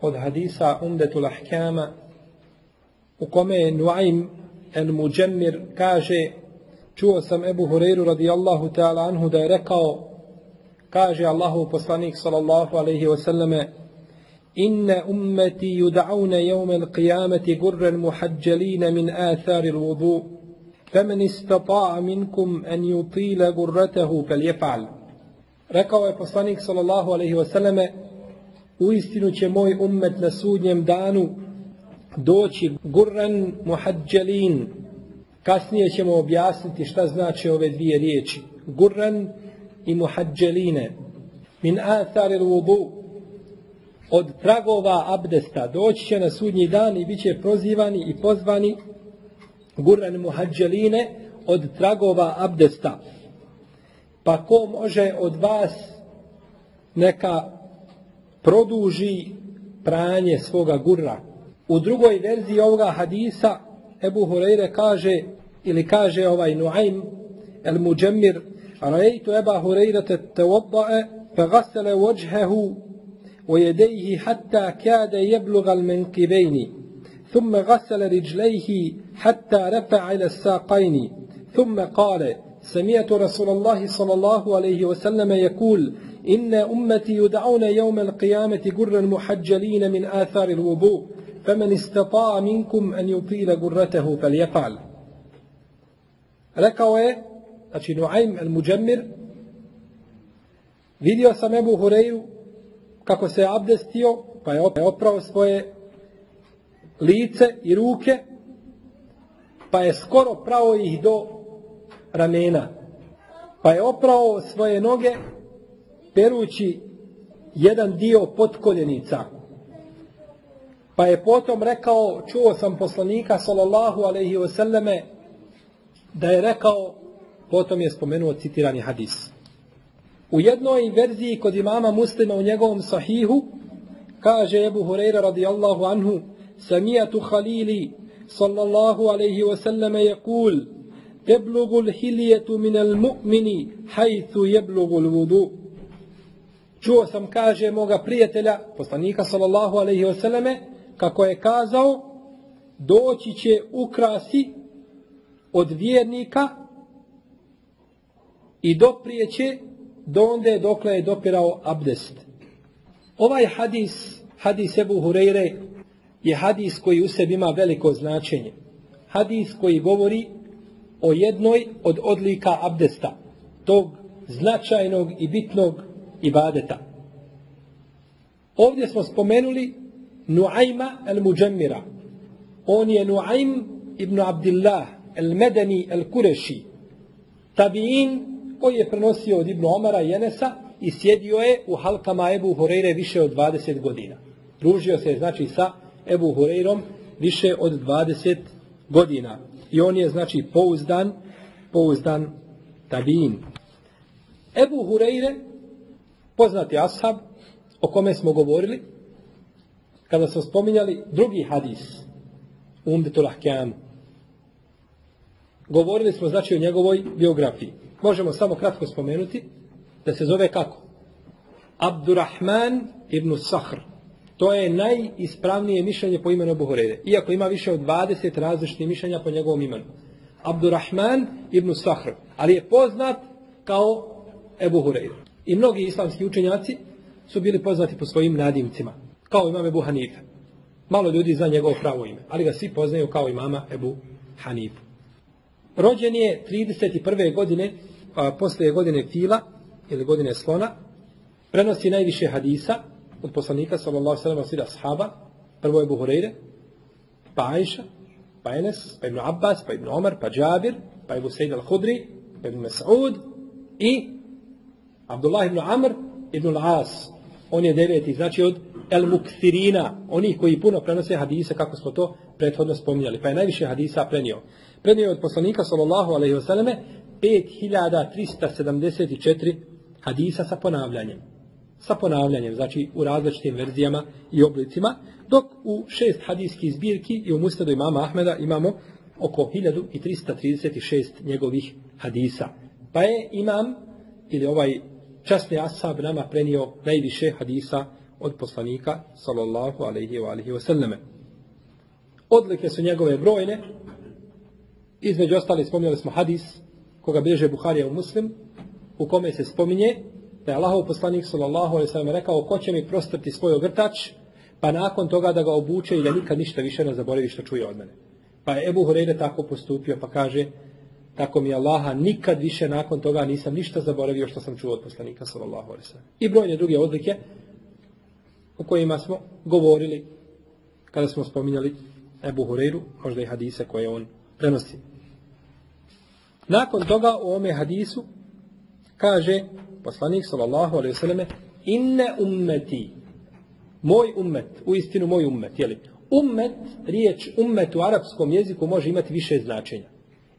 od hadisa Umdetul Ahkama u kome je Nuaim el Muđemir kaže čuo sam Ebu Hureyru radijallahu ta'ala anhu da je rekao kaže Allahu poslanik sallallahu alaihi wasallame inne ummeti yud'auna yawm al-qiyamati gurran muhajjalin min athar al-wudu فمن استطاع منكم أن يطيل غرته فليفعل rekao je poslanik sallallahu alaihi wasallame uistinu će moj ummet na sudnjem danu doći gurran muhađalin. Kasnije ćemo objasniti šta znači ove dvije riječi. Gurran i muhađaline. Min athar vudu od tragova abdesta doći će na sudnji dan i bit će prozivani i pozvani gurran muhađaline od tragova abdesta. Pa ko može od vas neka produži pranje svoga gurra. U drugoj verziji ovoga hadisa Ebu Hureyre kaže ili kaže ovaj Nuaym el Muđemir Rajtu Eba Hureyre te tevoddae fe gasele vođhehu ويديه حتى كاد يبلغ المنكبين ثم غسل رجليه حتى رفع إلى الساقين ثم قال سمعت رسول الله صلى الله عليه وسلم يقول إن أمتي يدعون يوم القيامة قرا محجلين من آثار الوضوء فمن استطاع منكم أن يطيل قرته فليفعل. rekao je, znači Nuaym el-Muđemir, vidio sam Ebu Hureyru kako se je abdestio, pa je oprao svoje lice i ruke, pa je skoro prao ih do ramena, pa je oprao svoje noge perući jedan dio potkoljenica. Pa je potom rekao, čuo sam poslanika sallallahu alaihi wasallame, da je rekao, potom je spomenuo citirani hadis. U jednoj verziji kod imama muslima u njegovom sahihu, kaže Ebu Hureyra radijallahu anhu, samijatu halili sallallahu alaihi wasallame je kul, Jeblugul hilijetu minel mu'mini hajtu jeblugul vudu. Čuo sam, kaže moga prijatelja, poslanika sallallahu alaihi vseleme, kako je kazao, doći će ukrasi od vjernika i doprijeće do onde dokle je dopirao abdest. Ovaj hadis, hadis Ebu Hureyre, je hadis koji u sebi ima veliko značenje. Hadis koji govori o jednoj od odlika abdesta, tog značajnog i bitnog ibadeta. Ovdje smo spomenuli Nuajma el-Muđemmira. On je Nuajm ibn Abdillah el-Medeni el-Kureši. Tabiin koji je prenosio od Ibn Omara i i sjedio je u halkama Ebu Hureyre više od 20 godina. Družio se znači sa Ebu Hureyrom više od 20 godina. I on je znači pouzdan, pouzdan tabiin. Ebu Hureyre, poznati ashab, o kome smo govorili, kada smo spominjali drugi hadis, Umdetul Ahkam, Govorili smo znači o njegovoj biografiji. Možemo samo kratko spomenuti da se zove kako? Abdurrahman ibn Sahr. To je najispravnije mišljenje po imenu Buhurede. Iako ima više od 20 različitih mišljenja po njegovom imenu. Abdurrahman ibn Sahr. Ali je poznat kao Ebu Hureyre. I mnogi islamski učenjaci su bili poznati po svojim nadimcima. Kao imam Ebu Hanife. Malo ljudi zna njegovo pravo ime. Ali ga svi poznaju kao imama Ebu Hanifu. Rođen je 31. godine, a, poslije godine Fila, ili godine Slona, prenosi najviše hadisa od poslanika, sallallahu sallam, svira sahaba, prvo je Buhureyre, pa Aisha, pa Enes, pa Ibn Abbas, pa Ibn Omar, pa Džabir, pa Ibn al-Hudri, pa Ibn Mas'ud i Abdullah ibn Amr ibn al-As. On je deveti, znači od El Mukthirina, onih koji puno prenose hadisa, kako smo to prethodno spominjali. Pa je najviše hadisa prenio. Prenio je od poslanika, sallallahu alaihi wasallame, 5374 hadisa sa ponavljanjem. Sa ponavljanjem, znači u različitim verzijama i oblicima, dok u šest hadijskih zbirki i u Musnadu imama Ahmeda imamo oko 1336 njegovih hadisa. Pa je imam, ili ovaj časni ashab nama prenio najviše hadisa od poslanika, sallallahu alaihi wa alihi wa sallame. Odlike su njegove brojne, između ostali spominjali smo hadis, koga bilježe Buharija u muslim, u kome se spominje da je Allahov poslanik sallallahu alejhi ve sellem rekao ko će mi prostrti svoj ogrtač pa nakon toga da ga obuče i da nikad ništa više ne zaboravi što čuje od mene. Pa je Ebu Hureyre tako postupio pa kaže tako mi Allaha nikad više nakon toga nisam ništa zaboravio što sam čuo od poslanika sallallahu alejhi ve sellem. I brojne druge odlike o kojima smo govorili kada smo spominjali Ebu Hureyru, možda i hadise koje on prenosi. Nakon toga u ome hadisu kaže poslanik sallallahu alejhi ve selleme inne ummeti. Moj ummet u istinu moj ummet je ummet riječ ummet u arapskom jeziku može imati više značenja.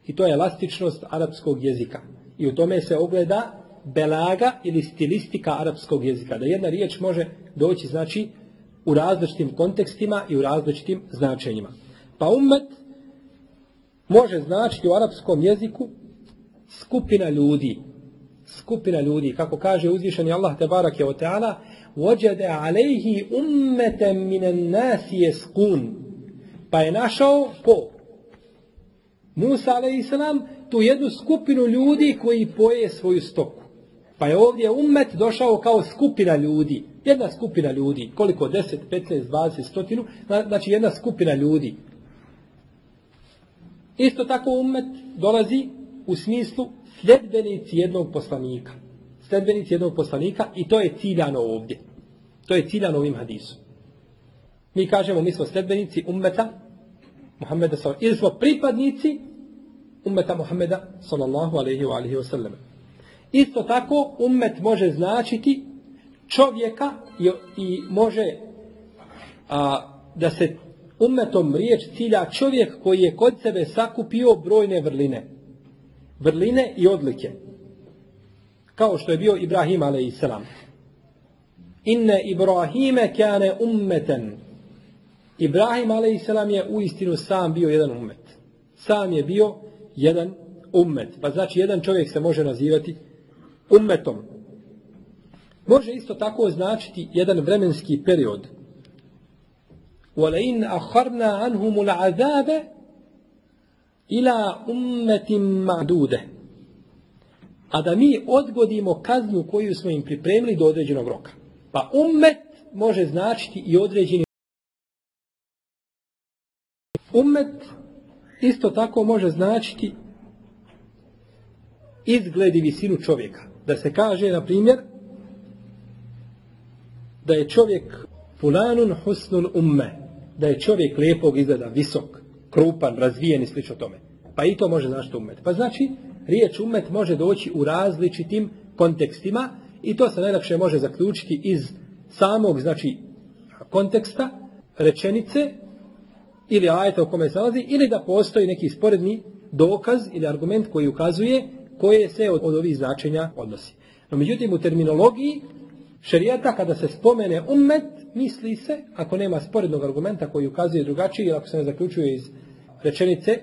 I to je elastičnost arapskog jezika. I u tome se ogleda belaga ili stilistika arapskog jezika. Da jedna riječ može doći znači u različitim kontekstima i u različitim značenjima. Pa ummet može značiti u arapskom jeziku skupina ljudi skupina ljudi, kako kaže uzvišeni Allah te je o teala, vođede alejhi ummetem minen nasi jeskun. Pa je našao ko? Musa a.s. tu jednu skupinu ljudi koji poje svoju stoku. Pa je ovdje ummet došao kao skupina ljudi. Jedna skupina ljudi. Koliko? 10, 15, 20, stotinu. Znači jedna skupina ljudi. Isto tako ummet dolazi u smislu sljedbenici jednog poslanika. Sljedbenici jednog poslanika i to je ciljano ovdje. To je ciljano ovim hadisom. Mi kažemo, mi smo sljedbenici ummeta Muhammeda sallallahu ili smo pripadnici ummeta Muhammeda sallallahu alaihi wa alihi wa. Isto tako, ummet može značiti čovjeka i, i može a, da se ummetom riječ cilja čovjek koji je kod sebe sakupio brojne vrline vrline i odlike. Kao što je bio Ibrahim a.s. Inne Ibrahime kane ummeten. Ibrahim a.s. je u istinu sam bio jedan ummet. Sam je bio jedan ummet. Pa znači jedan čovjek se može nazivati ummetom. Može isto tako značiti jedan vremenski period. وَلَئِنْ أَخَرْنَا عَنْهُمُ الْعَذَابَ ila ummetim madude. A da mi odgodimo kaznu koju smo im pripremili do određenog roka. Pa ummet može značiti i određeni Ummet isto tako može značiti izgled i visinu čovjeka. Da se kaže, na primjer, da je čovjek fulanun husnun umme, da je čovjek lijepog izgleda, visok krupan, razvijen i slično tome. Pa i to može značiti umet. Pa znači, riječ umet može doći u različitim kontekstima i to se najlakše može zaključiti iz samog, znači, konteksta, rečenice ili ajeta u kome se nalazi, ili da postoji neki sporedni dokaz ili argument koji ukazuje koje se od, od ovih značenja odnosi. No, međutim, u terminologiji šerijata, kada se spomene umet, misli se, ako nema sporednog argumenta koji ukazuje drugačije, ili ako se ne zaključuje iz rečenice,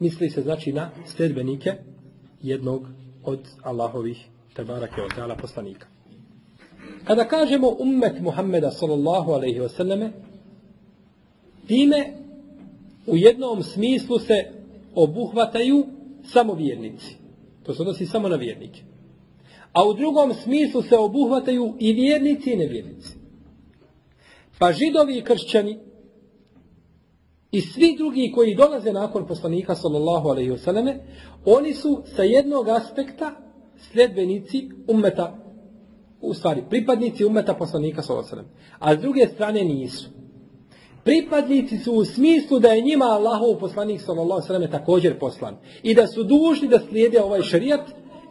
misli se znači na sledbenike jednog od Allahovih tebarake od dala poslanika. Kada kažemo ummet Muhammeda sallallahu alaihi wasallame, time u jednom smislu se obuhvataju samo vjernici. To se odnosi samo na vjernike. A u drugom smislu se obuhvataju i vjernici i nevjernici. Pa židovi i kršćani i svi drugi koji dolaze nakon poslanika sallallahu alaihi wasallame, oni su sa jednog aspekta sljedbenici ummeta, u stvari pripadnici ummeta poslanika sallallahu alaihi wasallam. A s druge strane nisu. Pripadnici su u smislu da je njima Allahov poslanik sallallahu alejhi ve sellem također poslan i da su dužni da slijede ovaj šerijat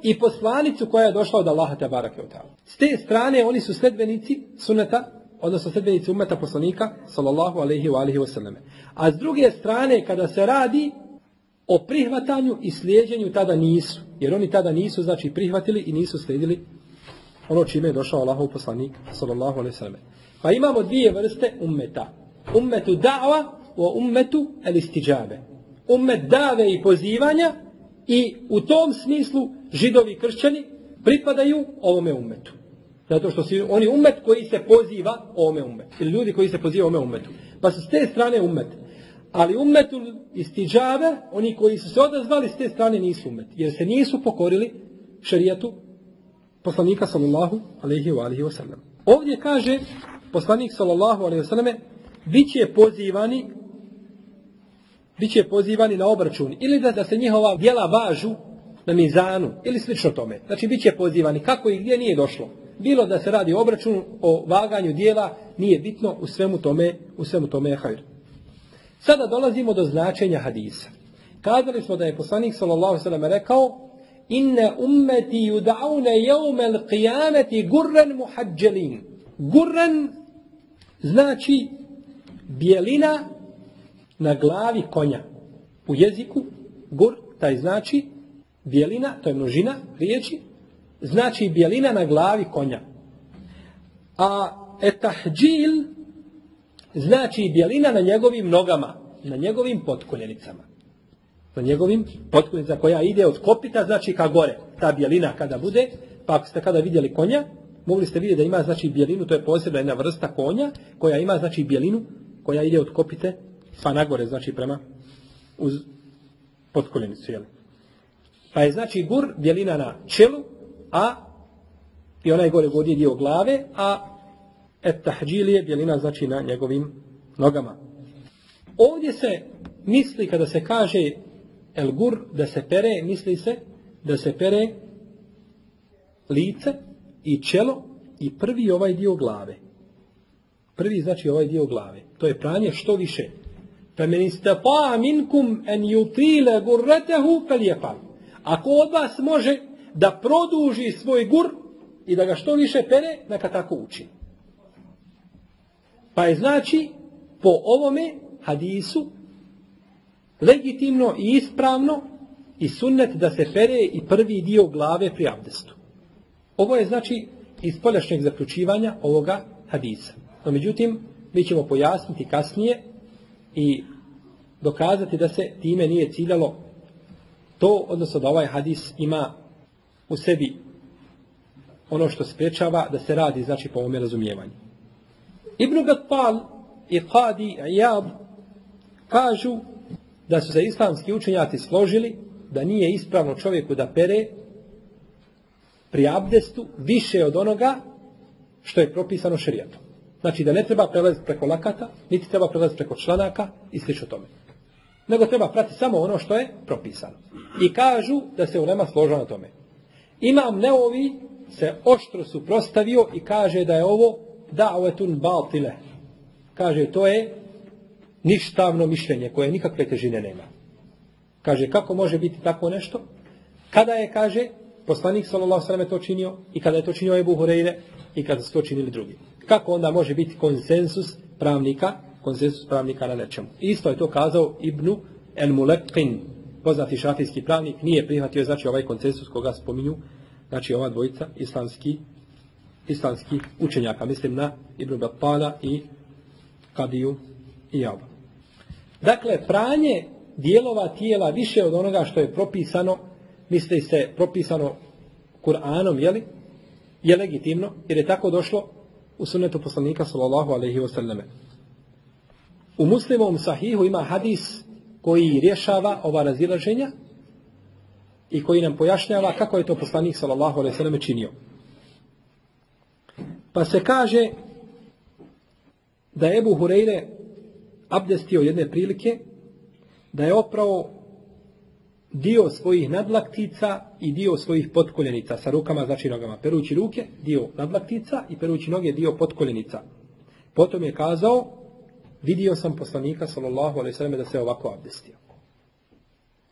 i poslanicu koja je došla od Allaha te barake S te strane oni su sledbenici suneta, odnosno sledbenici umeta poslanika sallallahu alejhi ve alihi wasallam. A s druge strane kada se radi o prihvatanju i slijeđenju tada nisu, jer oni tada nisu znači prihvatili i nisu slijedili ono čime je došao Allahov poslanik sallallahu alejhi ve sellem. Pa imamo dvije vrste ummeta ummetu da'va o ummetu el istiđabe. Ummet dave i pozivanja i u tom smislu židovi kršćani pripadaju ovome ummetu. Zato što su oni ummet koji se poziva ovome ummetu. Ili ljudi koji se poziva ovome ummetu. Pa su s te strane ummet. Ali ummetu istiđave, oni koji su se odazvali s te strane nisu ummet. Jer se nisu pokorili šarijatu poslanika sallallahu alaihi wa sallam. Ovdje kaže poslanik sallallahu alaihi wa sallame biće pozivani biće pozivani na obračun ili da, da se njihova djela važu na mizanu ili slično tome. Znači biće pozivani kako i gdje nije došlo. Bilo da se radi o obračunu, o vaganju dijela, nije bitno u svemu tome, u svemu tome je hajr. Sada dolazimo do značenja hadisa. Kazali smo da je poslanik sallam rekao inne ummeti yud'auna yawm al-qiyamati gurran muhajjalin. Gurran znači bijelina na glavi konja. U jeziku gur, taj znači bijelina, to je množina riječi, znači bijelina na glavi konja. A etahđil znači bijelina na njegovim nogama, na njegovim potkoljenicama. Na njegovim potkoljenicama koja ide od kopita, znači ka gore. Ta bijelina kada bude, pa ako ste kada vidjeli konja, mogli ste vidjeti da ima znači bijelinu, to je posebna jedna vrsta konja, koja ima znači bijelinu koja ide od kopite pa nagore, znači prema uz podkoljenicu, jel? Pa je znači gur bjelina na čelu, a i onaj gore godi dio glave, a et tahđilije bjelina znači na njegovim nogama. Ovdje se misli kada se kaže el gur da se pere, misli se da se pere lice i čelo i prvi ovaj dio glave. Prvi znači ovaj dio glave. To je pranje što više. Men istata minkum en yutila gurratahu falyafal. Ako od vas može da produži svoj gur i da ga što više pere, neka tako uči. Pa je znači po ovome hadisu legitimno i ispravno i sunnet da se pere i prvi dio glave pri abdestu. Ovo je znači iz poljašnjeg zaključivanja ovoga hadisa. No međutim, mi ćemo pojasniti kasnije i dokazati da se time nije ciljalo to, odnosno da ovaj hadis ima u sebi ono što sprečava da se radi, znači po ovome razumijevanju. Ibn Battal i Qadi Iyad kažu da su se islamski učenjaci složili da nije ispravno čovjeku da pere pri abdestu više od onoga što je propisano šerijatom. Znači da ne treba prelaziti preko lakata, niti treba prelaziti preko članaka i slično tome. Nego treba prati samo ono što je propisano. I kažu da se ulema složa na tome. Imam Neovi se oštro suprostavio i kaže da je ovo da'wetun baltile. Kaže to je ništavno mišljenje koje nikakve težine nema. Kaže kako može biti tako nešto? Kada je, kaže, poslanik sallam to činio i kada je to činio Ebu Hureyre i kada su to činili drugi. Kako onda može biti konsensus pravnika, konsensus pravnika na nečemu? Isto je to kazao Ibnu El Mulekin, poznati šafijski pravnik, nije prihvatio znači ovaj konsensus koga spominju, znači ova dvojica islamski islamski učenjaka, mislim na Ibnu Battala i Kadiju i Jaba. Dakle, pranje dijelova tijela više od onoga što je propisano, misli se propisano Kur'anom, jeli? Je legitimno, jer je tako došlo u sunnetu poslanika sallallahu alaihi wasallam. U muslimovom sahihu ima hadis koji rješava ova razilaženja i koji nam pojašnjava kako je to poslanik sallallahu alaihi wasallam činio. Pa se kaže da je Ebu Hureyre abdestio jedne prilike, da je opravo dio svojih nadlaktica i dio svojih potkoljenica sa rukama, znači nogama. Perući ruke, dio nadlaktica i perući noge, dio potkoljenica. Potom je kazao, vidio sam poslanika, sallallahu alaihi sallam, da se ovako abdestio.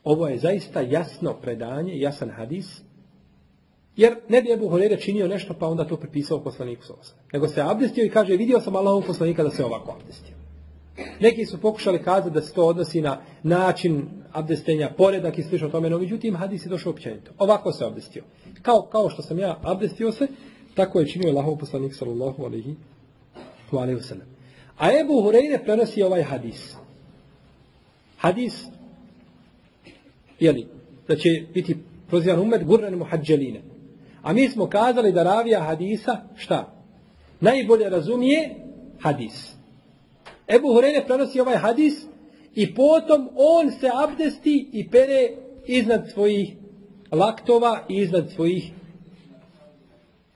Ovo je zaista jasno predanje, jasan hadis, jer ne bi Ebu Horeire činio nešto, pa onda to pripisao poslaniku, sallallahu Nego se abdestio i kaže, vidio sam Allahov poslanika da se ovako abdestio. Neki su pokušali kazati da se to odnosi na način abdestenja, poredak i slično tome, no međutim hadis je došao općenito. Ovako se abdestio. Kao, kao što sam ja abdestio se, tako je činio Allahov poslanik sallallahu alaihi wa sallam. A Ebu Hureyre prenosi ovaj hadis. Hadis, jeli, da će biti prozivan umet gurren muhađeline. A mi smo kazali da ravija hadisa, šta? Najbolje razumije hadis. Ebu Hureyre prenosi ovaj hadis i potom on se abdesti i pere iznad svojih laktova i iznad svojih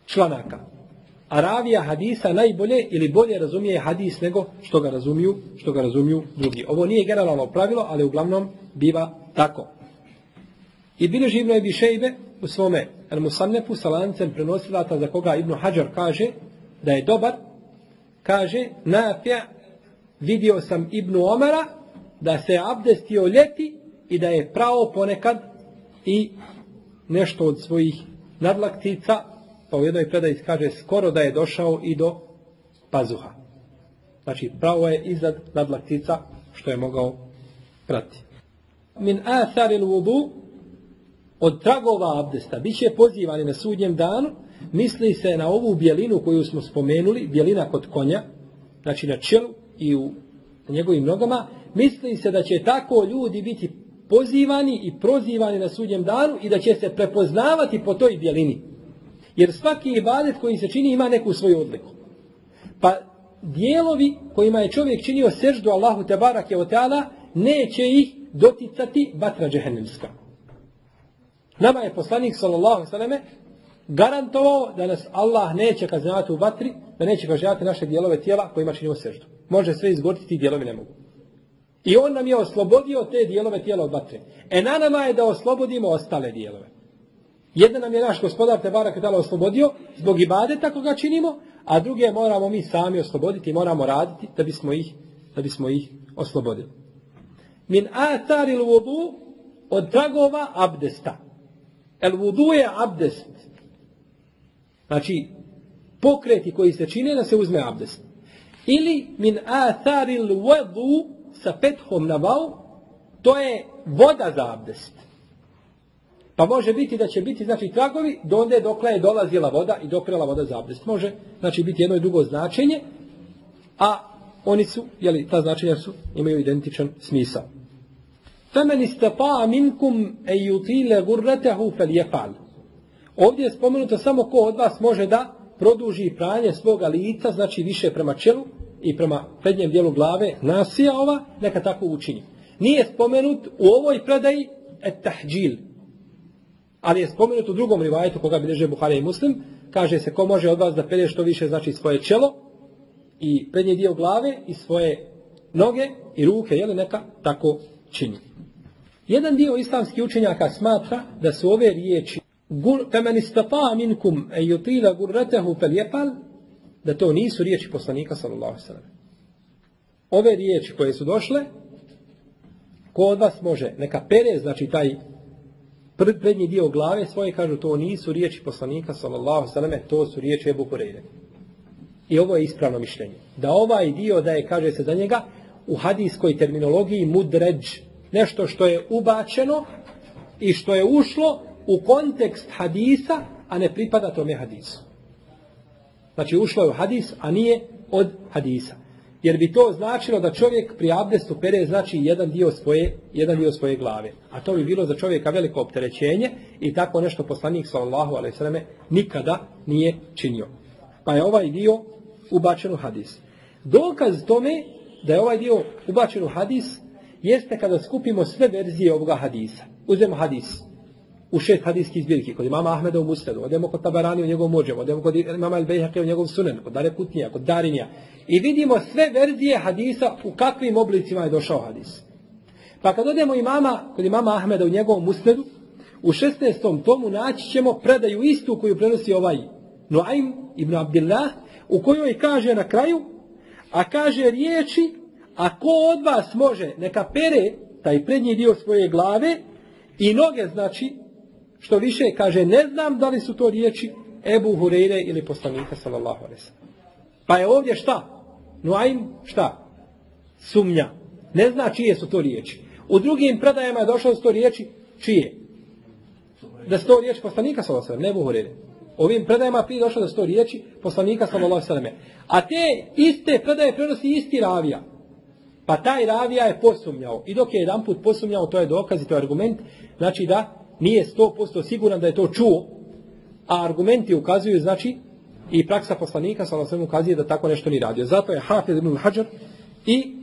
članaka. A ravija hadisa najbolje ili bolje razumije hadis nego što ga razumiju, što ga razumiju drugi. Ovo nije generalno pravilo, ali uglavnom biva tako. I bilo živno je Bišejbe u svome al musannefu sa lancem prenosilata za koga Ibnu Hajar kaže da je dobar, kaže Nafija vidio sam Ibnu Omara da se abdestio ljeti i da je pravo ponekad i nešto od svojih nadlaktica, pa u jednoj predaji kaže skoro da je došao i do pazuha. Znači pravo je iznad nadlaktica što je mogao prati. Min atharil vudu od tragova abdesta bit će pozivani na sudnjem danu, misli se na ovu bjelinu koju smo spomenuli, bjelina kod konja, znači na čelu, i u njegovim nogama, misli se da će tako ljudi biti pozivani i prozivani na sudnjem danu i da će se prepoznavati po toj bjelini. Jer svaki ibadet koji se čini ima neku svoju odliku. Pa dijelovi kojima je čovjek činio seždu Allahu te barake o teala, neće ih doticati batra džehennemska. Nama je poslanik sallallahu sallam garantovao da nas Allah neće kaznjavati u vatri, da neće kažnjavati naše dijelove tijela kojima činimo seždu. Može sve izgoriti, ti dijelovi ne mogu. I on nam je oslobodio te dijelove tijela od vatre. E na nama je da oslobodimo ostale dijelove. Jedan nam je naš gospodar te barak dala oslobodio zbog ibadeta koga činimo, a druge moramo mi sami osloboditi, moramo raditi da bismo ih, da bismo ih oslobodili. Min ataril vudu od tragova abdesta. El vudu je abdest. Znači, pokreti koji se čine da se uzme abdest. Ili min atharil vodu sa pethom na vau, to je voda za abdest. Pa može biti da će biti, znači, tragovi, do onda dokle je dolazila voda i doprela voda za abdest. Može, znači, biti jedno i drugo značenje, a oni su, jeli, ta značenja su, imaju identičan smisao. Femen istapa minkum e jutile gurretehu fel jefal. Ovdje je spomenuto samo ko od vas može da produži pranje svoga lica, znači više prema čelu i prema prednjem dijelu glave, nasija ova, neka tako učini. Nije spomenut u ovoj predaji et tahđil, ali je spomenut u drugom rivajetu koga bilježe Buhari i Muslim, kaže se ko može od vas da pere što više, znači svoje čelo i prednji dio glave i svoje noge i ruke, jel neka tako čini. Jedan dio islamskih učenjaka smatra da su ove riječi فَمَنِ اسْتَطَاعَ مِنْكُمْ أَنْ يُطِيلَ غُرَّتَهُ فَلْيَفَلْ da to nisu riječi poslanika sallallahu sallam. Ove riječi koje su došle, ko od vas može, neka pere, znači taj prednji dio glave svoje, kažu, to nisu riječi poslanika sallallahu sallam, to su riječi Ebu. I ovo je ispravno mišljenje. Da ovaj dio da je, kaže se za njega, u hadijskoj terminologiji mudređ, nešto što je ubačeno i što je ušlo u kontekst hadisa, a ne pripada tome hadisu. Znači ušlo je u hadis, a nije od hadisa. Jer bi to značilo da čovjek pri abdestu pere znači jedan dio svoje, jedan dio svoje glave. A to bi bilo za čovjeka veliko opterećenje i tako nešto poslanik sallallahu alejhi ve nikada nije činio. Pa je ovaj dio ubačen u hadis. Dokaz tome da je ovaj dio ubačen u hadis jeste kada skupimo sve verzije ovoga hadisa. Uzmemo hadis u šest hadijskih zbirki, kod imama Ahmeda u Musnadu, odemo kod Tabarani u njegovom mođevu, odemo kod imama El Bejhake u njegovom sunen, kod Dare Kutnija, kod Darinija. I vidimo sve verzije hadisa u kakvim oblicima je došao hadis. Pa kad odemo imama, kod imama Ahmeda u njegovom Musnadu, u 16. tomu naći ćemo predaju istu koju prenosi ovaj Nuaim ibn Abdillah, u kojoj kaže na kraju, a kaže riječi, a ko od vas može, neka pere taj prednji dio svoje glave i noge, znači, što više kaže, ne znam da li su to riječi Ebu Hureyre ili poslanika sallallahu alaihi Pa je ovdje šta? Nuaim šta? Sumnja. Ne zna čije su to riječi. U drugim predajama je došlo da su to riječi čije? Da su to riječi poslanika sallallahu alaihi ne Ebu Hureyre. Ovim predajama prije došlo da su to riječi poslanika sallallahu alaihi A te iste predaje prenosi isti ravija. Pa taj ravija je posumnjao. I dok je jedan put posumnjao, to je dokaz i to je argument. Znači da nije 100% siguran da je to čuo, a argumenti ukazuju, znači, i praksa poslanika, sa sve ukazuje da tako nešto ni radio. Zato je Hafid ibn Hajar i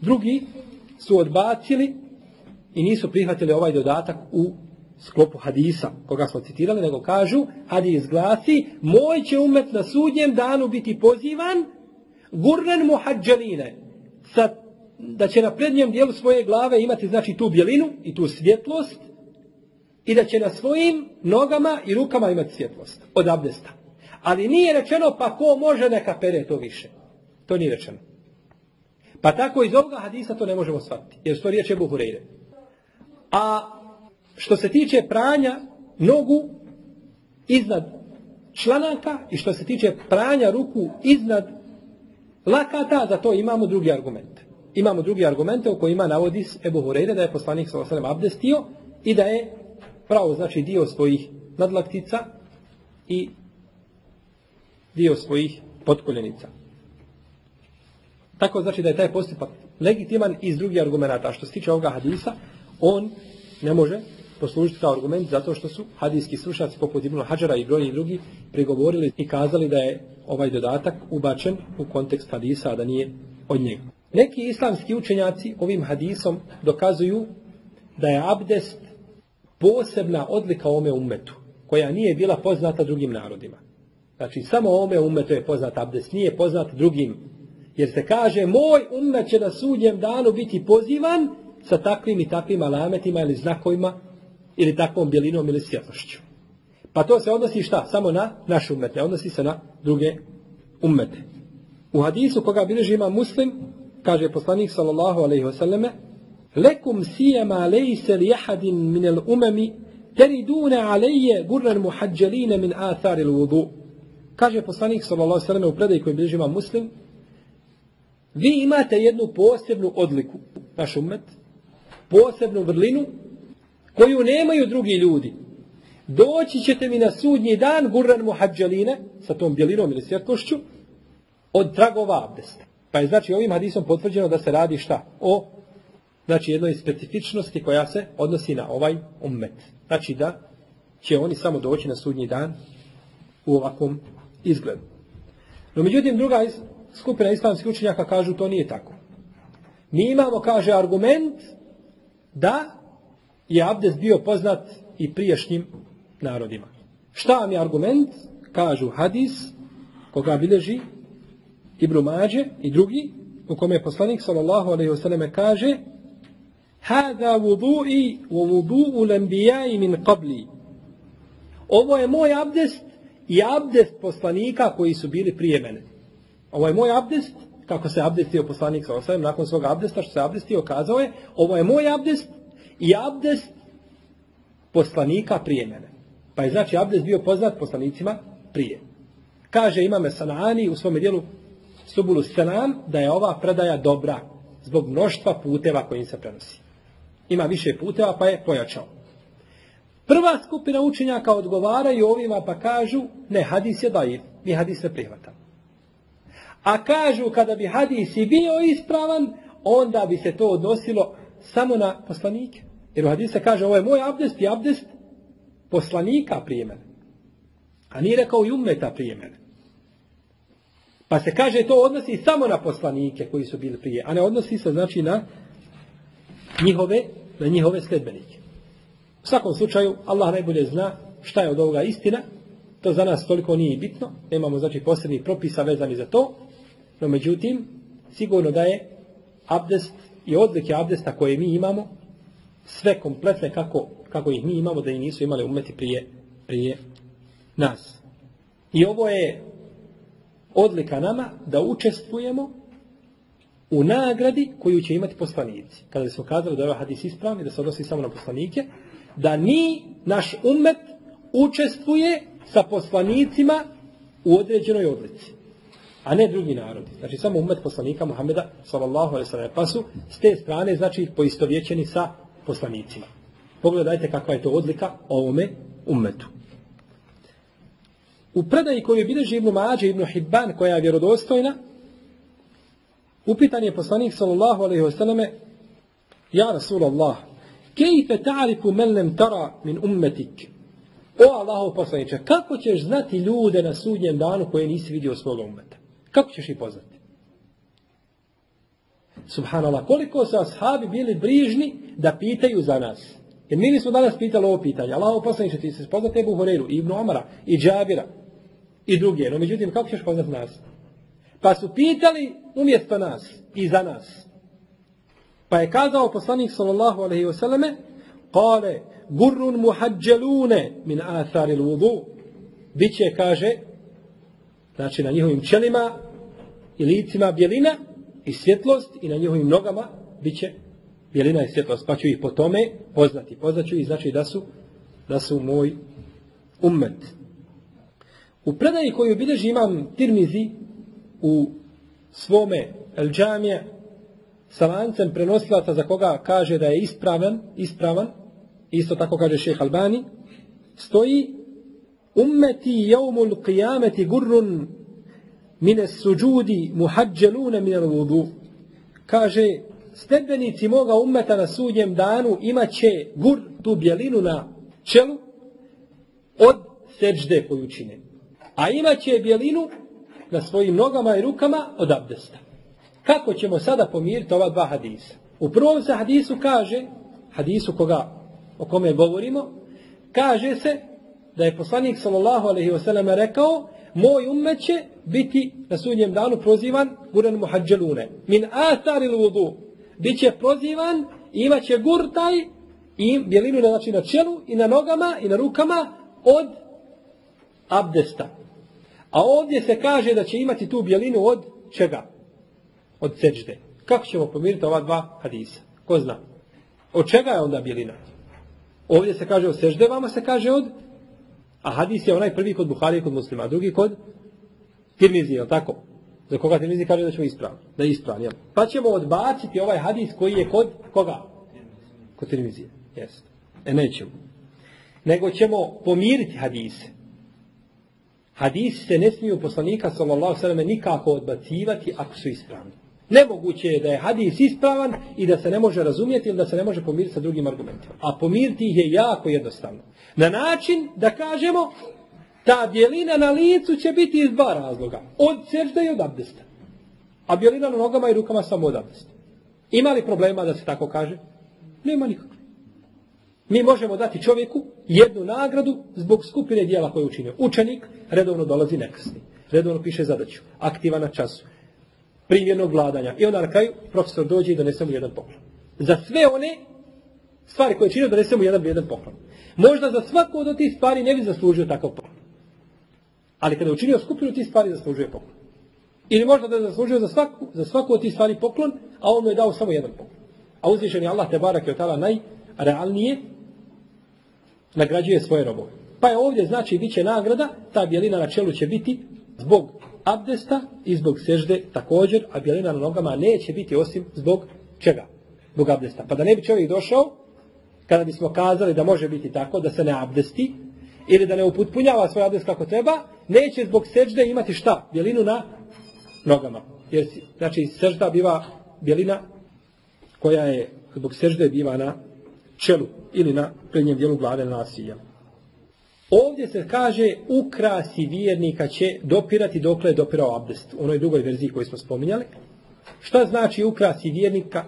drugi su odbacili i nisu prihvatili ovaj dodatak u sklopu hadisa, koga smo citirali, nego kažu, hadis glasi, moj će umet na sudnjem danu biti pozivan, gurnen muhađaline, sa, da će na prednjem dijelu svoje glave imati, znači, tu bjelinu i tu svjetlost, i da će na svojim nogama i rukama imati svjetlost od abdesta. Ali nije rečeno pa ko može neka pere to više. To nije rečeno. Pa tako iz ovoga hadisa to ne možemo shvatiti. Jer to riječi Ebu A što se tiče pranja nogu iznad članaka i što se tiče pranja ruku iznad lakata, za to imamo drugi argument. Imamo drugi argumente u kojima navodi Ebu Hureyre da je poslanik s.a.v. abdestio i da je pravo znači dio svojih nadlaktica i dio svojih potkoljenica. Tako znači da je taj postupak legitiman iz drugih argumenta. Što se tiče ovoga hadisa, on ne može poslužiti kao argument zato što su hadijski slušaci poput Ibn Hadžara i brojni drugi prigovorili i kazali da je ovaj dodatak ubačen u kontekst hadisa, a da nije od njega. Neki islamski učenjaci ovim hadisom dokazuju da je abdest posebna odlika ome umetu, koja nije bila poznata drugim narodima. Znači, samo ome umetu je poznat abdest, nije poznat drugim. Jer se kaže, moj umet će na sudnjem danu biti pozivan sa takvim i takvim alametima ili znakovima, ili takvom bjelinom ili svjetlošću. Pa to se odnosi šta? Samo na naš umet, ne odnosi se na druge umete. U hadisu koga bilježi ima muslim, kaže poslanik sallallahu alaihi wasallame, Lekum sijema lejse li jahadin min el umemi teridune aleje gurran muhađeline min athari vudu. Kaže poslanik sallam u predaj koji bližima muslim, vi imate jednu posebnu odliku, naš umet, posebnu vrlinu, koju nemaju drugi ljudi. Doći ćete mi na sudnji dan gurran muhađeline, sa tom bjelinom ili svjetlošću, od tragova abdesta. Pa je znači ovim hadisom potvrđeno da se radi šta? O znači jednoj specifičnosti koja se odnosi na ovaj ummet. Znači da će oni samo doći na sudnji dan u ovakvom izgledu. No međutim druga skupina islamskih učenjaka kažu to nije tako. Mi imamo, kaže, argument da je abdest bio poznat i priješnjim narodima. Šta vam je argument? Kažu hadis, koga bilježi Ibn i drugi, u kome je poslanik sallallahu alaihi wasallam kaže Hada vudu'i u vudu'u lembijai min qabli. Ovo je moj abdest i abdest poslanika koji su bili prije mene. Ovo je moj abdest, kako se abdestio poslanik sa osvijem, nakon svog abdesta što se abdestio, kazao je, ovo je moj abdest i abdest poslanika prije mene. Pa je znači abdest bio poznat poslanicima prije. Kaže imame Sanani u svom dijelu Subulu Sanam da je ova predaja dobra zbog mnoštva puteva kojim se prenosi ima više puteva pa je pojačao. Prva skupina učenjaka odgovaraju ovima pa kažu ne, hadis je dajiv, mi hadis ne prihvatamo. A kažu kada bi hadis i bio ispravan, onda bi se to odnosilo samo na poslanike. Jer u hadisu se kaže ovo je moj abdest i abdest poslanika prije mene. A nije rekao i ummeta prije mene. Pa se kaže to odnosi samo na poslanike koji su bili prije, a ne odnosi se znači na njihove, na njihove sledbenike. U svakom slučaju, Allah najbolje zna šta je od ovoga istina, to za nas toliko nije bitno, nemamo znači posebnih propisa vezani za to, no međutim, sigurno da je abdest i odlike abdesta koje mi imamo, sve kompletne kako, kako ih mi imamo, da ih nisu imali umeti prije, prije nas. I ovo je odlika nama da učestvujemo u nagradi koju će imati poslanici. Kada smo kazali da je ovaj hadis ispravan i da se odnosi samo na poslanike, da ni naš umet učestvuje sa poslanicima u određenoj odlici. A ne drugi narodi. Znači samo umet poslanika Muhameda sallallahu alaihi sallam. Pa su s te strane znači poistovjećeni sa poslanicima. Pogledajte kakva je to odlika ovome umetu. U predaji koju je bilježi Ibnu Mađe, Ibnu Hibban, koja je vjerodostojna, upitan je poslanik sallallahu alaihi wasallame, Ja Rasulallah, kejfe ta'arifu men lem tara min ummetik? O Allahov poslaniče, kako ćeš znati ljude na sudnjem danu koje nisi vidio svog ummeta? Kako ćeš ih poznati? Subhanallah, koliko su ashabi bili brižni da pitaju za nas. Jer mi smo danas pitali ovo pitanje. Allahov poslaniče, ti se spoznate Ebu Horeiru, Ibnu Omara, i Džabira, i druge. No međutim, kako ćeš poznat nas? Pa su pitali umjesto nas i za nas. Pa je kazao poslanik sallallahu alaihi wa sallame, kale, gurrun muhađelune min athari l'udu. Biće, kaže, znači na njihovim čelima i licima bjelina i svjetlost i na njihovim nogama biće bjelina i svjetlost. Pa ću ih po tome poznati. Poznaću ih, znači da su, da su moj ummet. U predaji koju bilježi imam Tirmizi u svome El Džamije sa lancem prenosilaca za koga kaže da je ispravan, ispravan, isto tako kaže šeh Albani, stoji ummeti jevmul qiyameti gurrun mine suđudi muhađelune mine vudu. Kaže, stebenici moga ummeta na sudnjem danu imaće gur, tu bjelinu na čelu, od seđde koju čine a imaće bjelinu na svojim nogama i rukama od abdesta. Kako ćemo sada pomiriti ova dva hadisa? U prvom se hadisu kaže, hadisu koga, o kome govorimo, kaže se da je poslanik sallallahu alaihi wasallam rekao moj ummet će biti na sudnjem danu prozivan guran muhađelune. Min athari vudu. Biće prozivan i imaće gurtaj i bjelinu znači na čelu i na nogama i na rukama od abdesta. A ovdje se kaže da će imati tu bjelinu od čega? Od seđde. Kako ćemo pomiriti ova dva hadisa? Ko zna? Od čega je onda bjelina? Ovdje se kaže od sežde, vama se kaže od... A hadis je onaj prvi kod Buhari i kod muslima, a drugi kod Tirmizi, je tako? Za koga Tirmizi kaže da ćemo ispraviti. Da je ispravan, jel? Pa ćemo odbaciti ovaj hadis koji je kod koga? Kod Tirmizije. Jeste. E nećemo. Nego ćemo pomiriti hadise. Hadis se ne smiju poslanika sallallahu sallam nikako odbacivati ako su ispravni. Nemoguće je da je hadis ispravan i da se ne može razumjeti ili da se ne može pomiriti sa drugim argumentima. A pomiriti ih je jako jednostavno. Na način da kažemo ta bjelina na licu će biti iz dva razloga. Od sežda i od abdesta. A bjelina na nogama i rukama samo od abdesta. Ima li problema da se tako kaže? Nema nikakve. Mi možemo dati čovjeku jednu nagradu zbog skupine dijela koje je učinio. Učenik redovno dolazi nekasni. Redovno piše zadaću. Aktiva na času. Primjernog vladanja. I onda na kraju profesor dođe i donese mu jedan poklon. Za sve one stvari koje je činio donese mu jedan poklon. Možda za svaku od tih stvari ne bi zaslužio takav poklon. Ali kada je učinio skupinu tih stvari zaslužuje poklon. Ili možda da je zaslužio za svaku, za svaku od tih stvari poklon, a on mu je dao samo jedan poklon. A uzvišen je Allah te barak je od najrealnije nagrađuje svoje robove. Pa je ovdje znači bit će nagrada, ta bjelina na čelu će biti zbog abdesta i zbog sežde također, a bjelina na nogama neće biti osim zbog čega? Zbog abdesta. Pa da ne bi čovjek došao, kada bismo kazali da može biti tako, da se ne abdesti, ili da ne uputpunjava svoj abdest kako treba, neće zbog sežde imati šta? Bjelinu na nogama. Jer, znači, sežda biva bjelina koja je zbog sežde biva na čelu ili na prednjem dijelu glave nasilja. Ovdje se kaže ukrasi vjernika će dopirati dokle je dopirao abdest. U onoj drugoj verziji koju smo spominjali. Šta znači ukrasi vjernika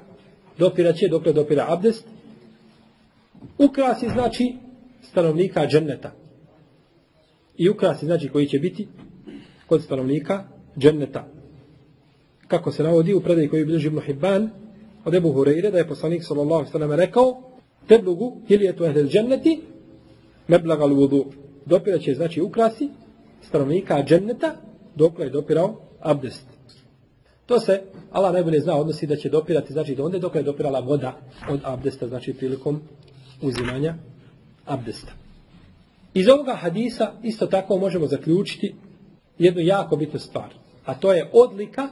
dopirat će dokle dopira abdest? Ukrasi znači stanovnika dženneta. I ukrasi znači koji će biti kod stanovnika dženneta. Kako se navodi u predaj koji bilježi Ibn Hibban od Ebu Hureyre da je poslanik sallallahu sallam rekao teblugu hilijetu ehdel dženneti meblaga vudu. Dopirat će znači ukrasi stanovnika dženneta dokle je dopirao abdest. To se, Allah najbolje zna, odnosi da će dopirati, znači do onda dok je dopirala voda od abdesta, znači prilikom uzimanja abdesta. Iz ovoga hadisa isto tako možemo zaključiti jednu jako bitnu stvar, a to je odlika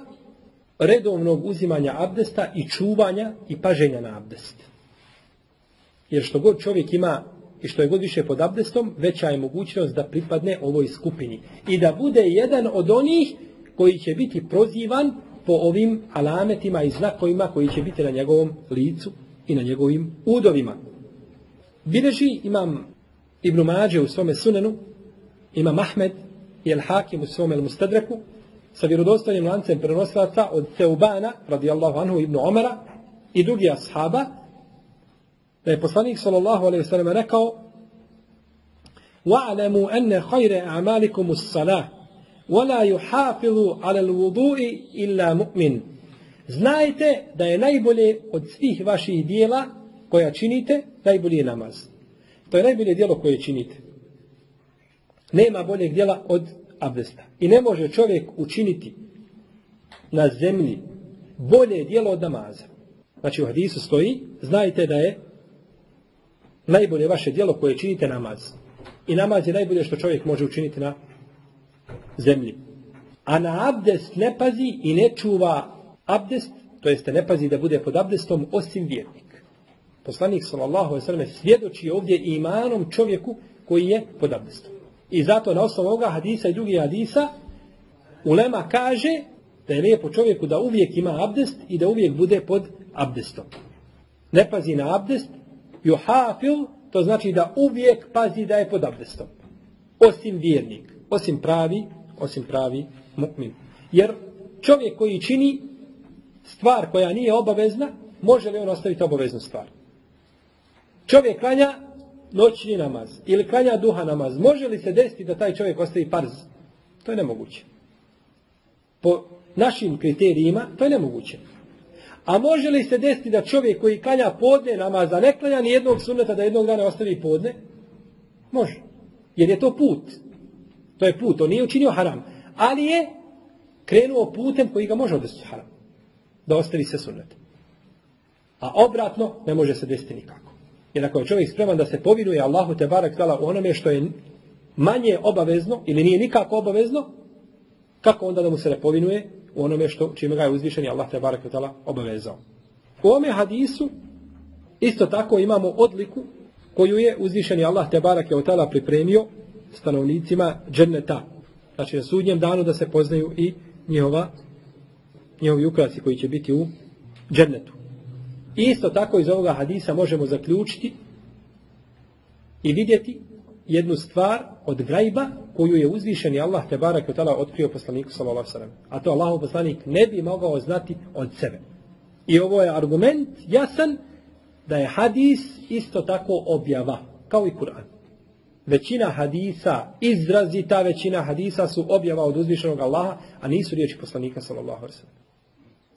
redovnog uzimanja abdesta i čuvanja i paženja na abdest. Jer što god čovjek ima i što je god više pod abdestom, veća je mogućnost da pripadne ovoj skupini. I da bude jedan od onih koji će biti prozivan po ovim alametima i znakovima koji će biti na njegovom licu i na njegovim udovima. Bileži imam Ibn Mađe u svome sunenu, ima Mahmed i El Hakim u svome El Mustadreku, sa vjerodostojnim lancem prenoslaca od Teubana, radijallahu anhu, Ibn Omara i drugi ashaba, da je poslanik sallallahu alejhi ve sellem rekao: "Wa'lamu anna khayra a'malikum as-salah, wa la yuhafizu 'ala al-wudu'i illa mu'min." Znajte da je najbolje od svih vaših dijela koja činite, najbolji namaz. To je najbolje djelo koje činite. Nema boljeg djela od abdesta. I ne može čovjek učiniti na zemlji bolje djelo od namaza. Znači u hadisu stoji, znajte da je najbolje vaše dijelo koje činite namaz. I namaz je najbolje što čovjek može učiniti na zemlji. A na abdest ne pazi i ne čuva abdest, to jeste ne pazi da bude pod abdestom osim vjernik. Poslanik sallallahu alejhi ve sellem svjedoči ovdje imanom čovjeku koji je pod abdestom. I zato na osnovu ovoga hadisa i drugih hadisa ulema kaže da je lijepo čovjeku da uvijek ima abdest i da uvijek bude pod abdestom. Ne pazi na abdest, juhafil, to znači da uvijek pazi da je pod abdestom. Osim vjernik, osim pravi, osim pravi mu'min. Jer čovjek koji čini stvar koja nije obavezna, može li on ostaviti obaveznu stvar? Čovjek klanja noćni namaz ili klanja duha namaz. Može li se desiti da taj čovjek ostavi parz? To je nemoguće. Po našim kriterijima to je nemoguće. A može li se desiti da čovjek koji klanja podne namaz, ne klanja ni jednog sunneta da jednog dana ostavi podne? Može. Jer je to put. To je put. On nije učinio haram. Ali je krenuo putem koji ga može odvesti haram. Da ostavi se sunnet. A obratno ne može se desiti nikako. Jer ako je čovjek spreman da se povinuje Allahu te barak tala onome što je manje obavezno ili nije nikako obavezno, kako onda da mu se ne povinuje onome što čime ga je uzvišeni Allah te tala obavezao. U ome hadisu isto tako imamo odliku koju je uzvišeni Allah te tala pripremio stanovnicima dženneta. Znači na sudnjem danu da se poznaju i njihova njihovi ukrasi koji će biti u džennetu. Isto tako iz ovoga hadisa možemo zaključiti i vidjeti jednu stvar od grajba koju je uzvišeni Allah te barak tala otkrio poslaniku sallallahu alejhi A to Allahov poslanik ne bi mogao znati od sebe. I ovo je argument jasan da je hadis isto tako objava kao i Kur'an. Većina hadisa, izrazita većina hadisa su objava od uzvišenog Allaha, a nisu riječi poslanika sallallahu alejhi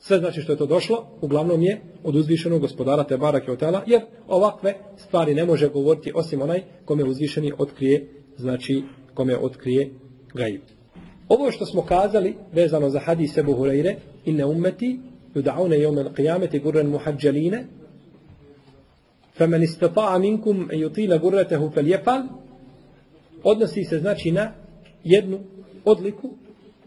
sve znači što je to došlo, uglavnom je od uzvišenog gospodara te barake jer ovakve stvari ne može govoriti osim onaj kome uzvišeni otkrije, znači kome otkrije gaib. Ovo što smo kazali vezano za hadis Ebu Hureyre, inne ummeti yud'auna yawm al-qiyamati gurran muhajjalina faman istata'a minkum yutila gurratahu falyafal odnosi se znači na jednu odliku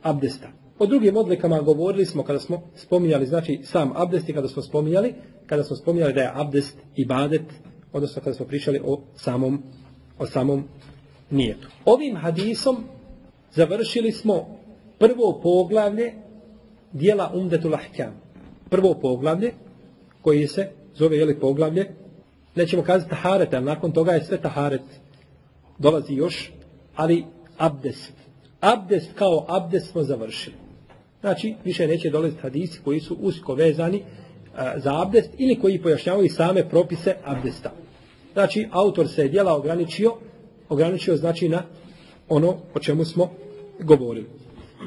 abdesta O drugim odlikama govorili smo kada smo spominjali, znači sam abdest i kada smo spominjali, kada smo spominjali da je abdest i badet, odnosno kada smo pričali o samom, o samom nijetu. Ovim hadisom završili smo prvo poglavlje dijela Umdetul Ahkam. Prvo poglavlje, koji se zove jeli poglavlje, nećemo kazati taharet, ali nakon toga je sve taharet. Dolazi još, ali abdest. Abdest kao abdest smo završili. Znači, više neće dolaziti hadisi koji su usko vezani za abdest ili koji pojašnjavaju same propise abdesta. Znači, autor se je dijela ograničio, ograničio znači na ono o čemu smo govorili.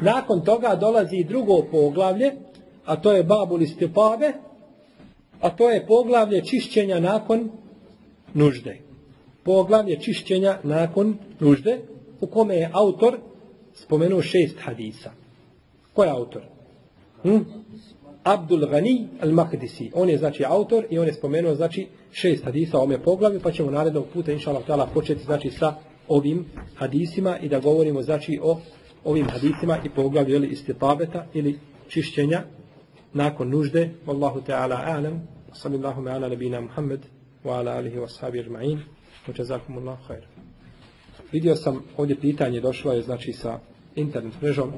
Nakon toga dolazi drugo poglavlje, a to je babul istipave, a to je poglavlje čišćenja nakon nužde. Poglavlje čišćenja nakon nužde, u kome je autor spomenuo šest hadisa. Ko je autor? Hm? Abdul Ghani al-Mahdisi. On je znači autor i on je spomenuo znači šest hadisa o ome poglavlju, pa ćemo narednog puta inša Allah početi znači sa ovim hadisima i da govorimo znači o ovim hadisima i poglavlju ili istitabeta ili čišćenja nakon nužde. Wallahu ta'ala a'lam. Sallallahu ala nabina Muhammad wa ala alihi wa sahabi ajma'in. Wa jazakumullahu khair. Vidio sam ovdje pitanje došlo je znači sa internet mrežom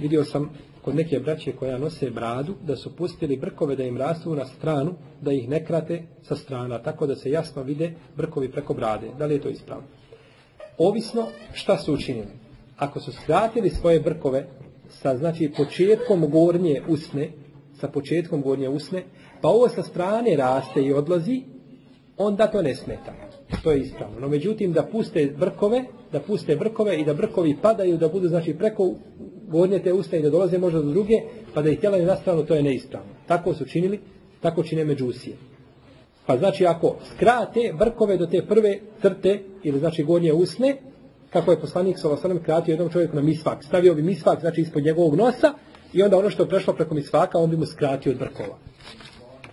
vidio sam kod neke braće koja nose bradu, da su pustili brkove da im rastu na stranu, da ih ne krate sa strana, tako da se jasno vide brkovi preko brade. Da li je to ispravno? Ovisno šta su učinili. Ako su skratili svoje brkove sa znači početkom gornje usne, sa početkom gornje usne, pa ovo sa strane raste i odlazi, onda to ne smeta. To je ispravno. No međutim da puste brkove, da puste brkove i da brkovi padaju, da budu znači preko gornje te usta i da dolaze možda do druge, pa da ih tjelaju na stranu, to je neispravno. Tako su činili, tako čine međusije. Pa znači ako skrate brkove do te prve crte, ili znači gornje usne, kako je poslanik s.a.v. kratio jednom čovjeku na misvak. Stavio bi misvak, znači ispod njegovog nosa, i onda ono što je prešlo preko misvaka, on bi mu skratio od brkova.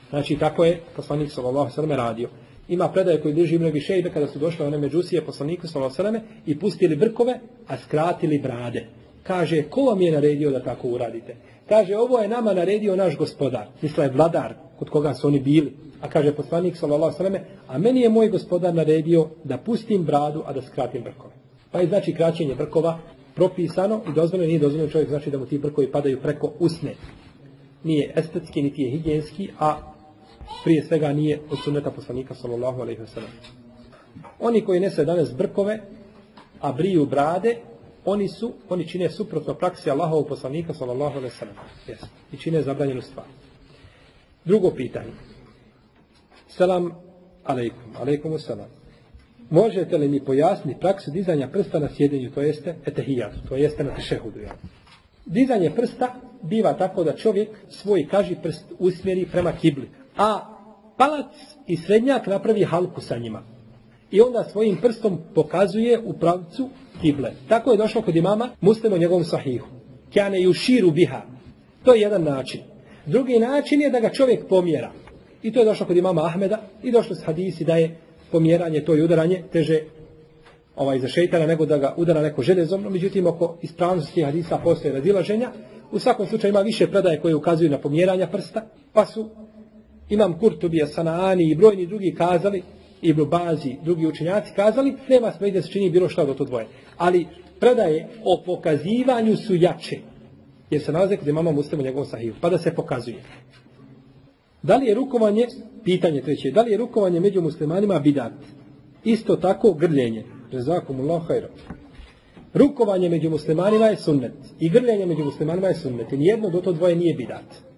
Znači tako je poslanik s.a.v. radio. Ima predaje koji drži Ibn Šejbe kada su došle one međusije poslaniku s.a.v. i pustili brkove, a skratili brade. Kaže, ko vam je naredio da tako uradite? Kaže, ovo je nama naredio naš gospodar. Misla je vladar kod koga su oni bili. A kaže poslanik s.a.v. A meni je moj gospodar naredio da pustim bradu, a da skratim brkove. Pa je znači kraćenje brkova propisano i dozvoljeno nije dozvoljeno čovjek znači da mu ti brkovi padaju preko usne. Nije estetski, niti je higijenski, a prije svega nije od sunneta poslanika sallallahu alaihi Oni koji nese danas brkove, a briju brade, oni su, oni čine suprotno praksi Allahovog poslanika sallallahu alaihi Yes. I čine zabranjenu stvar. Drugo pitanje. Selam alaikum. Alaikum selam. Možete li mi pojasniti praksu dizanja prsta na sjedenju, to jeste etehijatu, to jeste na tešehudu. Dizanje prsta biva tako da čovjek svoj kaži prst usmjeri prema kibli, a palac i srednjak napravi halku sa njima. I onda svojim prstom pokazuje u pravcu kible. Tako je došlo kod imama muslimo njegovom sahihu. Kjane širu biha. To je jedan način. Drugi način je da ga čovjek pomjera. I to je došlo kod imama Ahmeda i došlo s hadisi da je pomjeranje, to je udaranje, teže ovaj za šeitana nego da ga udara neko željezom, no međutim oko ispravnosti hadisa postoje razilaženja. U svakom slučaju ima više predaje koje ukazuju na pomjeranja prsta, pa su imam Kurtubija, Sanaani i brojni drugi kazali, i Bazi, drugi učenjaci kazali, nema smetnje da se čini bilo što od to dvoje. Ali predaje o pokazivanju su jače. Jer se nalaze kod imama muslima njegovom sahiju. Pa da se pokazuje. Da li je rukovanje, pitanje treće, da li je rukovanje među muslimanima bidat? Isto tako grljenje. Rezakumullahu hajra. Rukovanje među muslimanima je sunnet. I grljenje među muslimanima je sunnet. I nijedno do to dvoje nije bidat.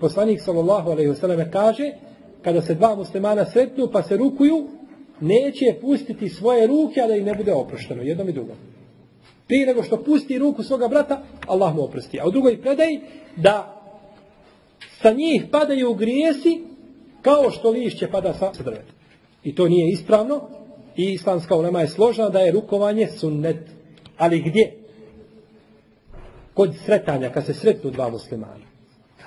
Poslanik sallallahu alejhi kaže kada se dva muslimana sretnu pa se rukuju, neće pustiti svoje ruke, a da ih ne bude oprošteno, jednom i drugom. Prije nego što pusti ruku svoga brata, Allah mu oprosti. A u drugoj predaji da sa njih padaju grijesi kao što lišće pada sa drveta. I to nije ispravno i islamska ulema je složena da je rukovanje sunnet. Ali gdje? Kod sretanja, kad se sretnu dva muslimana.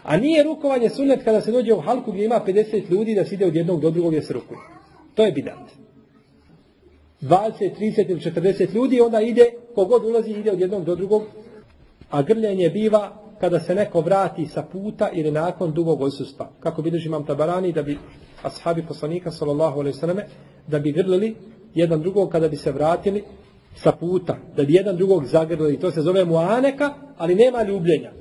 A nije rukovanje sunnet kada se dođe u halku gdje ima 50 ljudi da se ide od jednog do drugog gdje se rukuje. To je bidat. 20, 30 ili 40 ljudi onda ide, kogod ulazi ide od jednog do drugog. A grljenje biva kada se neko vrati sa puta ili nakon dugog odsustva. Kako bilježi imam tabarani da bi ashabi poslanika sallallahu alaihi sallam da bi grlili jedan drugog kada bi se vratili sa puta. Da bi jedan drugog zagrlili. To se zove muaneka ali nema ljubljenja.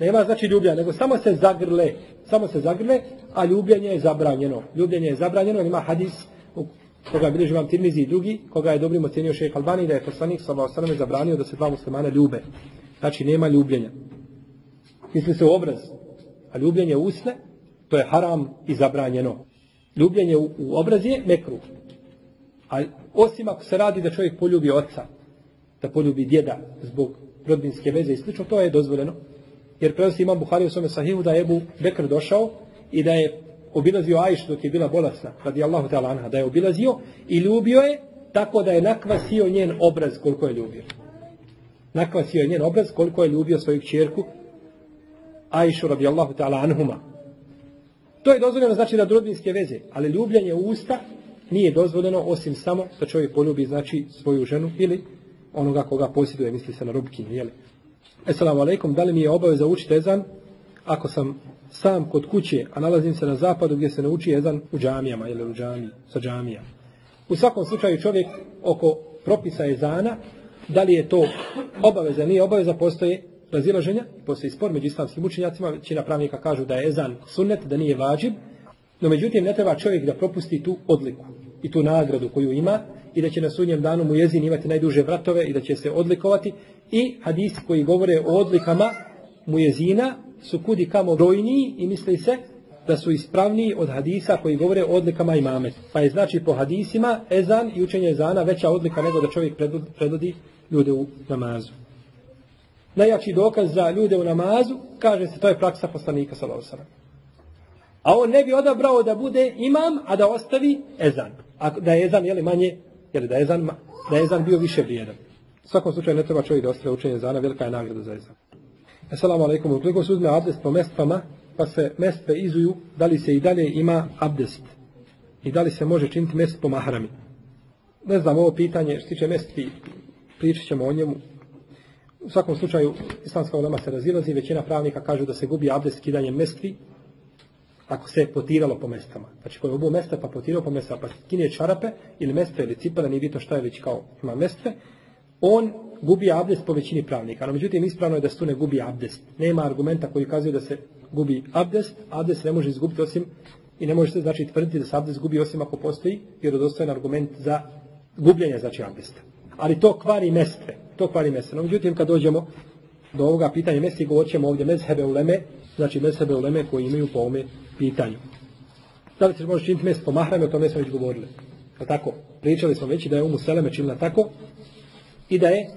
Nema znači ljubljenja, nego samo se zagrle. Samo se zagrle, a ljubljenje je zabranjeno. Ljubljenje je zabranjeno, ima hadis u koga bilježi vam Tirmizi i drugi, koga je dobrim ocenio šejh Albani da je poslanik sallallahu alejhi zabranio da se dva muslimana ljube. Znači nema ljubljenja. Misli se u obraz. A ljubljenje usne, to je haram i zabranjeno. Ljubljenje u, u obraz je mekruh. A osim ako se radi da čovjek poljubi oca, da poljubi djeda zbog rodbinske veze i slično, to je dozvoljeno. Jer prenosi imam Buhari u svome sahihu da je Ebu Bekr došao i da je obilazio Ajš dok je bila bolesna, radi Allahu ta'ala anha, da je obilazio i ljubio je tako da je nakvasio njen obraz koliko je ljubio. Nakvasio je njen obraz koliko je ljubio svoju čerku Ajšu radi Allahu ta'ala anhuma. To je dozvoljeno znači na rodbinske veze, ali ljubljenje usta nije dozvoljeno osim samo da čovjek poljubi znači svoju ženu ili onoga koga posjeduje, misli se na robkinju, jeli? Assalamu alaikum, da li mi je obaveza učiti ezan? Ako sam sam kod kuće, a nalazim se na zapadu gdje se ne uči ezan u džamijama ili u džamiji, sa džamija. U svakom slučaju čovjek oko propisa ezana, da li je to obaveza, nije obaveza, postoje razilaženja, postoji spor među islamskim učenjacima, većina pravnika kažu da je ezan sunnet, da nije vađib, no međutim ne treba čovjek da propusti tu odliku i tu nagradu koju ima i da će na sudnjem danu mu jezin imati najduže vratove i da će se odlikovati i hadisi koji govore o odlikama mu jezina su kudi kamo brojniji i misli se da su ispravniji od hadisa koji govore o odlikama imameta. Pa je znači po hadisima ezan i učenje ezana veća odlika nego da čovjek predvodi ljude u namazu. Najjači dokaz za ljude u namazu, kaže se, to je praksa poslanika sallallahu A on ne bi odabrao da bude imam, a da ostavi ezan. A da je ezan jeli manje, jer da je ezan, da je ezan bio više vrijedan. U svakom slučaju ne treba čovjek da ostaje učenje ezana, velika je nagrada za ezan. Assalamu alaikum. Ukoliko se uzme abdest po mestvama, pa se mestve izuju, da li se i dalje ima abdest? I da li se može činiti mest po mahrami? Ne znam, ovo pitanje, što tiče mestvi, pričat ćemo o njemu. U svakom slučaju, islamska ulema se razilazi, većina pravnika kažu da se gubi abdest kidanjem mestvi, ako se potiralo po mestama. Znači, ko je obuo mesta pa potirao po mestama, pa skine čarape ili mestve ili cipele, nije bitno šta je već kao ima mestve, on gubi abdest po većini pravnika. No, međutim, ispravno je da se tu ne gubi abdest. Nema argumenta koji kazuje da se gubi abdest. Abdest ne može izgubiti osim i ne može se znači tvrditi da se abdest gubi osim ako postoji vjerodostojan argument za gubljenje znači abdesta. Ali to kvari mestve. To kvari mestve. No, međutim, kad dođemo do ovoga pitanja mesti, govorit ovdje mezhebe uleme, znači mezhebe uleme koji imaju po ovome pitanju. Da li se može činiti mest po mahrame, o tome smo već govorili. tako? Pričali smo već da je Umu Seleme činila tako i da je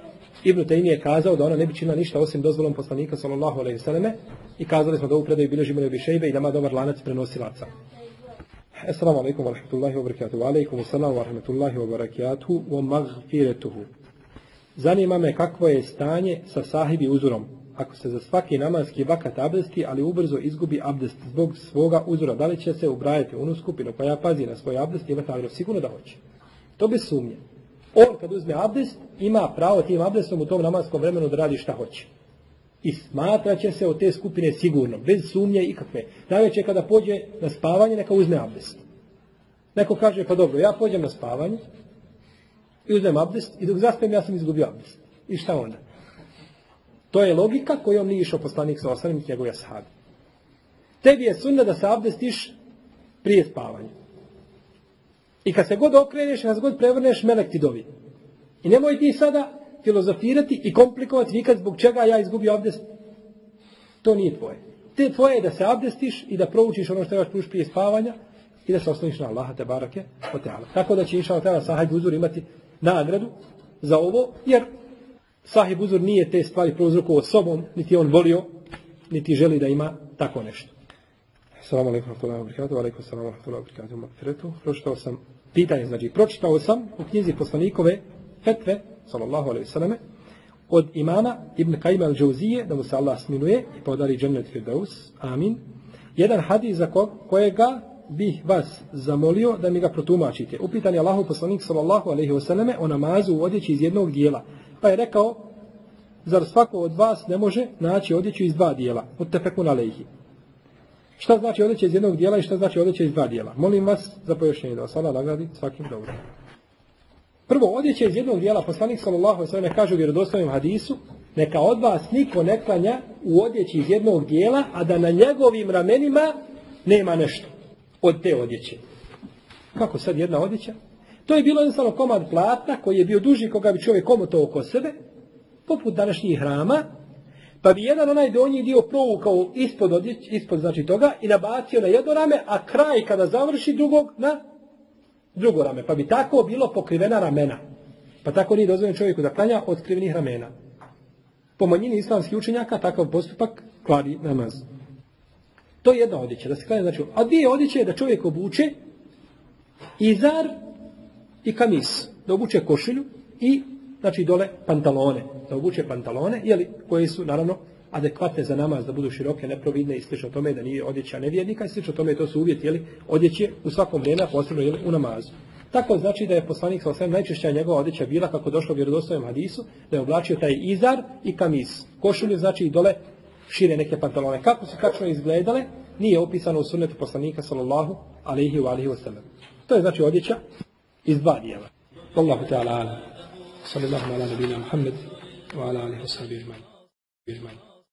Ibn Taymi je kazao da ona ne bi činila ništa osim dozvolom poslanika sallallahu alejhi ve i kazali smo da u predaju bilježimo Ibn Šejbe i da ima dobar lanac prenosilaca. Assalamu alaikum wa rahmatullahi wa barakatuhu. Alaikum assalamu wa rahmatullahi wa barakatuhu wa magfiretuhu. Zanima me kakvo je stanje sa sahibi uzorom. Ako se za svaki namanski vakat abdesti, ali ubrzo izgubi abdest zbog svoga uzora, da li će se ubrajati u onu skupinu koja pazi na svoj abdest i ima Sigurno da hoće. To bez sumnje. On kad uzme abdest, ima pravo tim abdestom u tom namanskom vremenu da radi šta hoće. I smatrat će se od te skupine sigurno, bez sumnje ikakve. Najveće kada pođe na spavanje, neka uzme abdest. Neko kaže, pa dobro, ja pođem na spavanje i uzmem abdest i dok zaspijem ja sam izgubio abdest. I šta onda? To je logika kojom nije išao poslanik sa osanim njegovih ashabi. Tebi je sunna da se abdestiš prije spavanja. I kad se god okreneš, kad se god prevrneš, melek ti dovi. I nemoj ti sada filozofirati i komplikovati vikati zbog čega ja izgubio abdest. To nije tvoje. Te tvoje je da se abdestiš i da proučiš ono što trebaš pruš prije spavanja i da se osloniš na Allaha te barake o teala. Tako da će inša Allah sahib uzor imati nagradu za ovo, jer sahib uzor nije te stvari prouzrokovao sobom, niti on volio, niti želi da ima tako nešto. Salamu alaikum wa rahmatullahi alaikum salamu wa Pročitao sam pitanje, znači pročitao sam u knjizi poslanikove fetve, sallallahu alaihi sallame, od imama Ibn Kajma al-Džauzije, da mu se Allah smiluje i podari džennet firdaus, amin, jedan hadis za kojega bih vas zamolio da mi ga protumačite. Upitan je Allahu poslanik sallallahu alaihi wasallame o namazu u odjeći iz jednog dijela. Pa je rekao, zar svako od vas ne može naći odjeću iz dva dijela? Muttefekun alaihi. Šta znači odjeća iz jednog dijela i šta znači odjeća iz dva dijela? Molim vas za pojašnjenje da vas Allah nagradi svakim dobrom. Prvo, odjeća iz jednog dijela, poslanik sallallahu alejhi ve kaže u vjerodostojnom hadisu, Neka od vas niko ne klanja u odjeći iz jednog dijela, a da na njegovim ramenima nema nešto od te odjeće. Kako sad jedna odjeća? To je bilo jednostavno komad platna koji je bio duži koga bi čovjek komotao oko sebe, poput današnjih hrama, pa bi jedan onaj donji dio provukao ispod, odjeć, ispod znači toga i nabacio na jedno rame, a kraj kada završi drugog na drugo rame. Pa bi tako bilo pokrivena ramena. Pa tako nije dozvoljeno čovjeku da klanja od skrivenih ramena. Po manjini islamskih učenjaka takav postupak kladi namaz. To je jedna odjeća, da se klanja znači. A dvije odjeće je da čovjek obuče izar i kamis. Da obuče košilju i znači dole pantalone. Da obuče pantalone, jeli, koje su naravno adekvatne za namaz, da budu široke, neprovidne i slično tome, da nije odjeća nevjernika i slično tome, to su uvjeti, jeli, odjeće u svakom a posebno jeli, u namazu. Tako znači da je poslanik sa osvijem najčešća njegova odjeća bila, kako došlo u vjerodostojnom hadisu, da je oblačio taj izar i kamis. Košulju znači i dole šire neke pantalone. Kako su tačno izgledale, nije opisano u sunnetu poslanika sallallahu alaihi wa alihi wasallam. To je znači odjeća iz dva dijela. Allahu ta'ala ala. Sallallahu ala nabina Muhammed wa ala alihi wa sahbihi